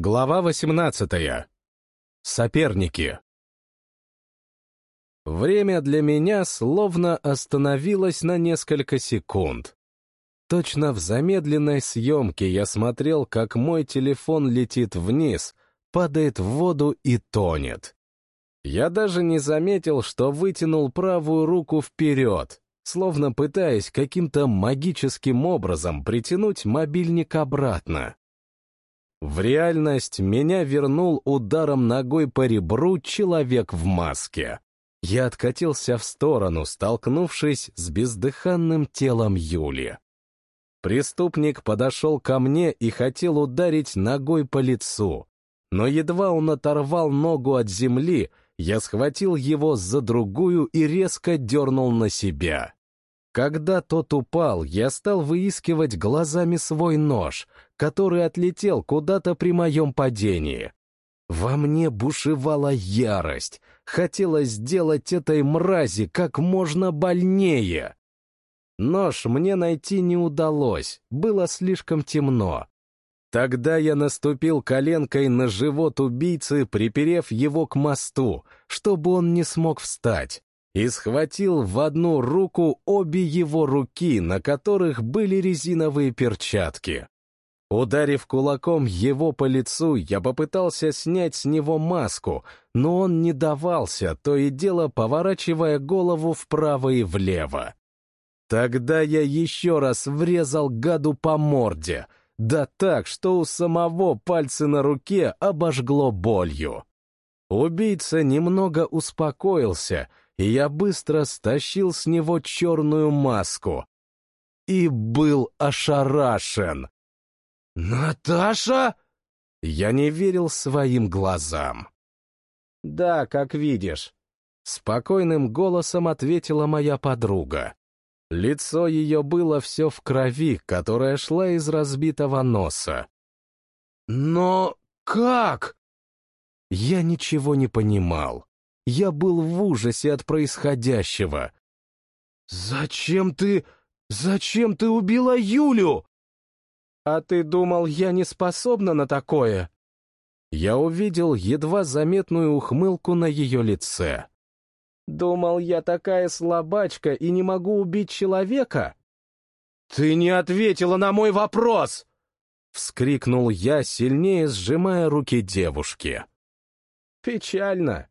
Глава 18. Соперники. Время для меня словно остановилось на несколько секунд. Точно в замедленной съемке я смотрел, как мой телефон летит вниз, падает в воду и тонет. Я даже не заметил, что вытянул правую руку вперед, словно пытаясь каким-то магическим образом притянуть мобильник обратно. В реальность меня вернул ударом ногой по ребру человек в маске. Я откатился в сторону, столкнувшись с бездыханным телом Юли. Преступник подошел ко мне и хотел ударить ногой по лицу. Но едва он оторвал ногу от земли, я схватил его за другую и резко дернул на себя. Когда тот упал, я стал выискивать глазами свой нож, который отлетел куда-то при моем падении. Во мне бушевала ярость. Хотелось сделать этой мрази как можно больнее. Нож мне найти не удалось, было слишком темно. Тогда я наступил коленкой на живот убийцы, приперев его к мосту, чтобы он не смог встать и схватил в одну руку обе его руки, на которых были резиновые перчатки. Ударив кулаком его по лицу, я попытался снять с него маску, но он не давался, то и дело поворачивая голову вправо и влево. Тогда я еще раз врезал гаду по морде, да так, что у самого пальцы на руке обожгло болью. Убийца немного успокоился — и я быстро стащил с него черную маску. И был ошарашен. «Наташа?» Я не верил своим глазам. «Да, как видишь», — спокойным голосом ответила моя подруга. Лицо ее было все в крови, которая шла из разбитого носа. «Но как?» Я ничего не понимал. Я был в ужасе от происходящего. «Зачем ты... зачем ты убила Юлю?» «А ты думал, я не способна на такое?» Я увидел едва заметную ухмылку на ее лице. «Думал, я такая слабачка и не могу убить человека?» «Ты не ответила на мой вопрос!» — вскрикнул я, сильнее сжимая руки девушки. «Печально.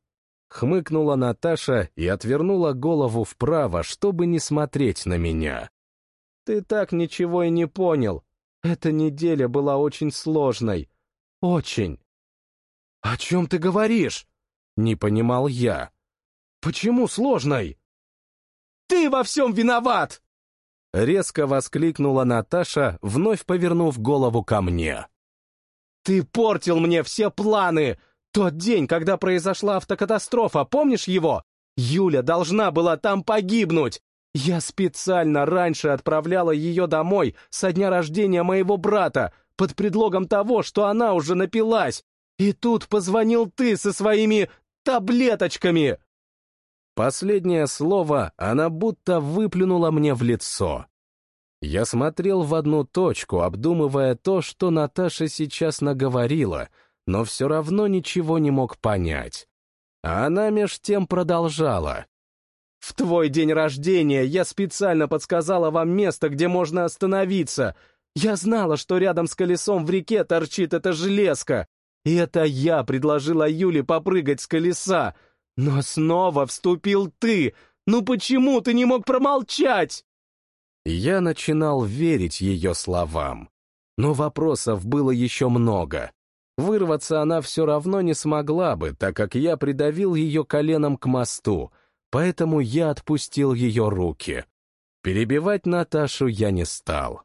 Хмыкнула Наташа и отвернула голову вправо, чтобы не смотреть на меня. «Ты так ничего и не понял. Эта неделя была очень сложной. Очень». «О чем ты говоришь?» — не понимал я. «Почему сложной?» «Ты во всем виноват!» Резко воскликнула Наташа, вновь повернув голову ко мне. «Ты портил мне все планы! Тот день, когда произошла автокатастрофа, помнишь его? Юля должна была там погибнуть. Я специально раньше отправляла ее домой со дня рождения моего брата под предлогом того, что она уже напилась. И тут позвонил ты со своими таблеточками. Последнее слово она будто выплюнула мне в лицо. Я смотрел в одну точку, обдумывая то, что Наташа сейчас наговорила — но все равно ничего не мог понять. А она меж тем продолжала. «В твой день рождения я специально подсказала вам место, где можно остановиться. Я знала, что рядом с колесом в реке торчит эта железка. И это я предложила Юле попрыгать с колеса. Но снова вступил ты. Ну почему ты не мог промолчать?» Я начинал верить ее словам. Но вопросов было еще много. Вырваться она все равно не смогла бы, так как я придавил ее коленом к мосту, поэтому я отпустил ее руки. Перебивать Наташу я не стал.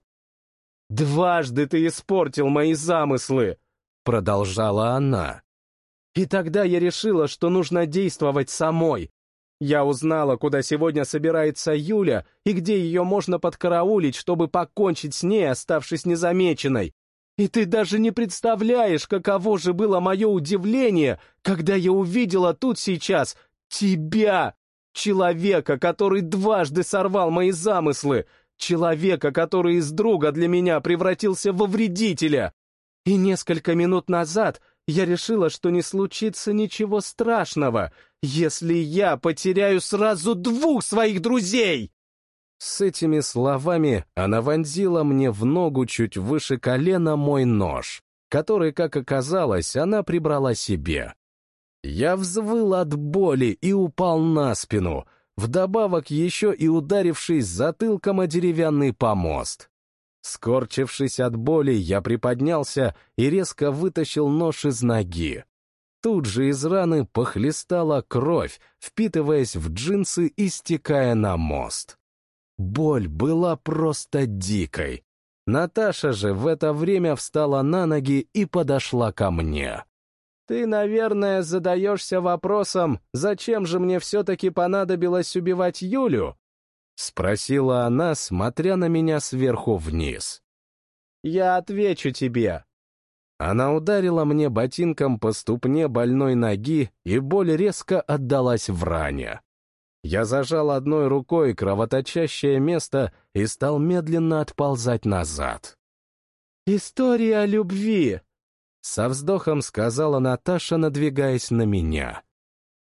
«Дважды ты испортил мои замыслы!» — продолжала она. «И тогда я решила, что нужно действовать самой. Я узнала, куда сегодня собирается Юля и где ее можно подкараулить, чтобы покончить с ней, оставшись незамеченной. И ты даже не представляешь, каково же было мое удивление, когда я увидела тут сейчас тебя, человека, который дважды сорвал мои замыслы, человека, который из друга для меня превратился во вредителя. И несколько минут назад я решила, что не случится ничего страшного, если я потеряю сразу двух своих друзей!» С этими словами она вонзила мне в ногу чуть выше колена мой нож, который, как оказалось, она прибрала себе. Я взвыл от боли и упал на спину, вдобавок еще и ударившись затылком о деревянный помост. Скорчившись от боли, я приподнялся и резко вытащил нож из ноги. Тут же из раны похлестала кровь, впитываясь в джинсы и стекая на мост. Боль была просто дикой. Наташа же в это время встала на ноги и подошла ко мне. «Ты, наверное, задаешься вопросом, зачем же мне все-таки понадобилось убивать Юлю?» — спросила она, смотря на меня сверху вниз. «Я отвечу тебе». Она ударила мне ботинком по ступне больной ноги, и боль резко отдалась в ране. Я зажал одной рукой кровоточащее место и стал медленно отползать назад. «История любви», — со вздохом сказала Наташа, надвигаясь на меня.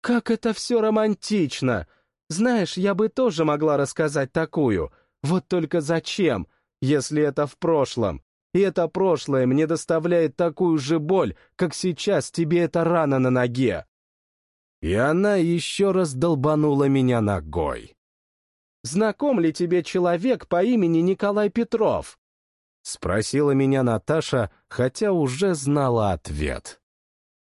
«Как это все романтично! Знаешь, я бы тоже могла рассказать такую. Вот только зачем, если это в прошлом? И это прошлое мне доставляет такую же боль, как сейчас тебе эта рана на ноге. И она еще раз долбанула меня ногой. «Знаком ли тебе человек по имени Николай Петров?» Спросила меня Наташа, хотя уже знала ответ.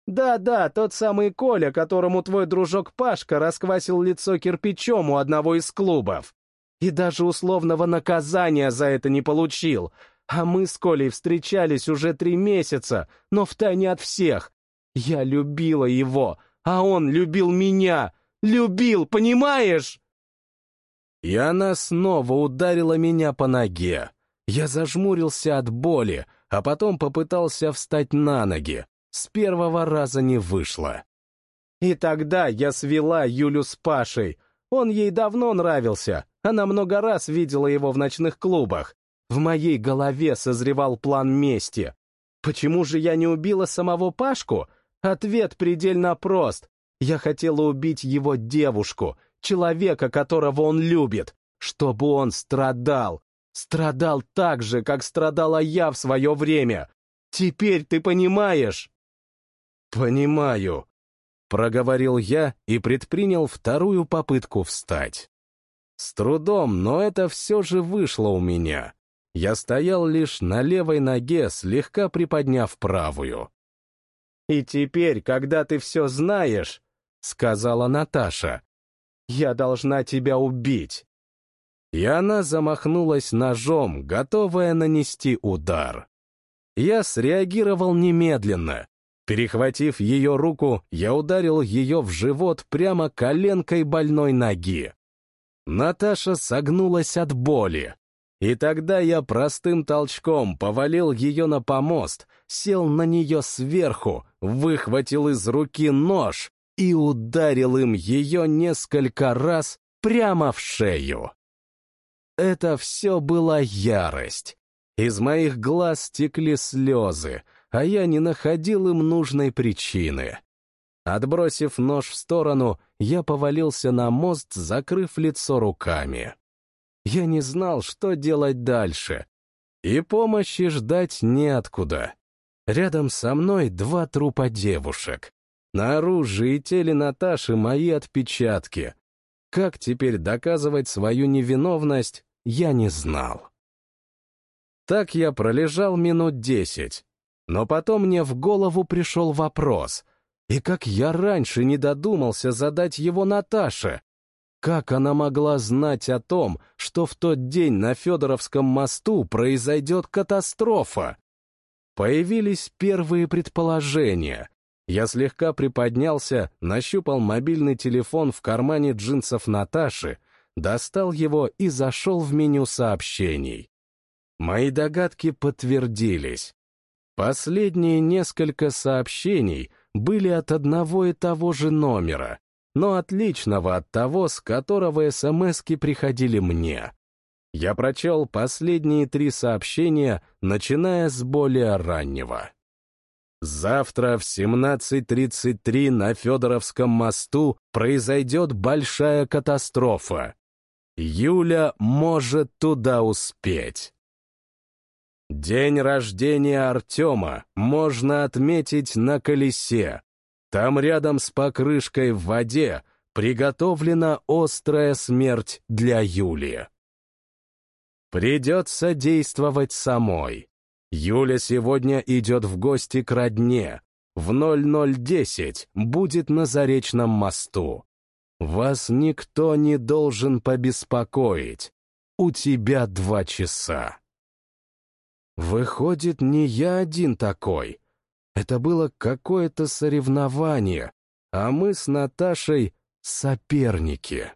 «Да-да, тот самый Коля, которому твой дружок Пашка расквасил лицо кирпичом у одного из клубов. И даже условного наказания за это не получил. А мы с Колей встречались уже три месяца, но втайне от всех. Я любила его, а он любил меня. Любил, понимаешь?» И она снова ударила меня по ноге. Я зажмурился от боли, а потом попытался встать на ноги. С первого раза не вышло. И тогда я свела Юлю с Пашей. Он ей давно нравился. Она много раз видела его в ночных клубах. В моей голове созревал план мести. Почему же я не убила самого Пашку? Ответ предельно прост. Я хотела убить его девушку, человека, которого он любит, чтобы он страдал. Страдал так же, как страдала я в свое время. Теперь ты понимаешь? Понимаю, проговорил я и предпринял вторую попытку встать. С трудом, но это все же вышло у меня. Я стоял лишь на левой ноге, слегка приподняв правую. И теперь, когда ты все знаешь, — сказала Наташа, — я должна тебя убить. И она замахнулась ножом, готовая нанести удар. Я среагировал немедленно. Перехватив ее руку, я ударил ее в живот прямо коленкой больной ноги. Наташа согнулась от боли. И тогда я простым толчком повалил ее на помост, сел на нее сверху, выхватил из руки нож и ударил им ее несколько раз прямо в шею. Это все была ярость. Из моих глаз текли слезы, а я не находил им нужной причины. Отбросив нож в сторону, я повалился на мост, закрыв лицо руками. Я не знал, что делать дальше. И помощи ждать неоткуда. Рядом со мной два трупа девушек. На оружии теле Наташи мои отпечатки. Как теперь доказывать свою невиновность, я не знал. Так я пролежал минут десять. Но потом мне в голову пришел вопрос. И как я раньше не додумался задать его Наташе, как она могла знать о том, что в тот день на Федоровском мосту произойдет катастрофа? Появились первые предположения. Я слегка приподнялся, нащупал мобильный телефон в кармане джинсов Наташи, достал его и зашел в меню сообщений. Мои догадки подтвердились. Последние несколько сообщений были от одного и того же номера, но отличного от того, с которого СМСки приходили мне. Я прочел последние три сообщения, начиная с более раннего. Завтра в 17.33 на Федоровском мосту произойдет большая катастрофа. Юля может туда успеть. День рождения Артема можно отметить на колесе. Там рядом с покрышкой в воде приготовлена острая смерть для Юли. Придется действовать самой. Юля сегодня идет в гости к родне. В 0010 будет на Заречном мосту. Вас никто не должен побеспокоить. У тебя два часа. Выходит, не я один такой. Это было какое-то соревнование, а мы с Наташей соперники.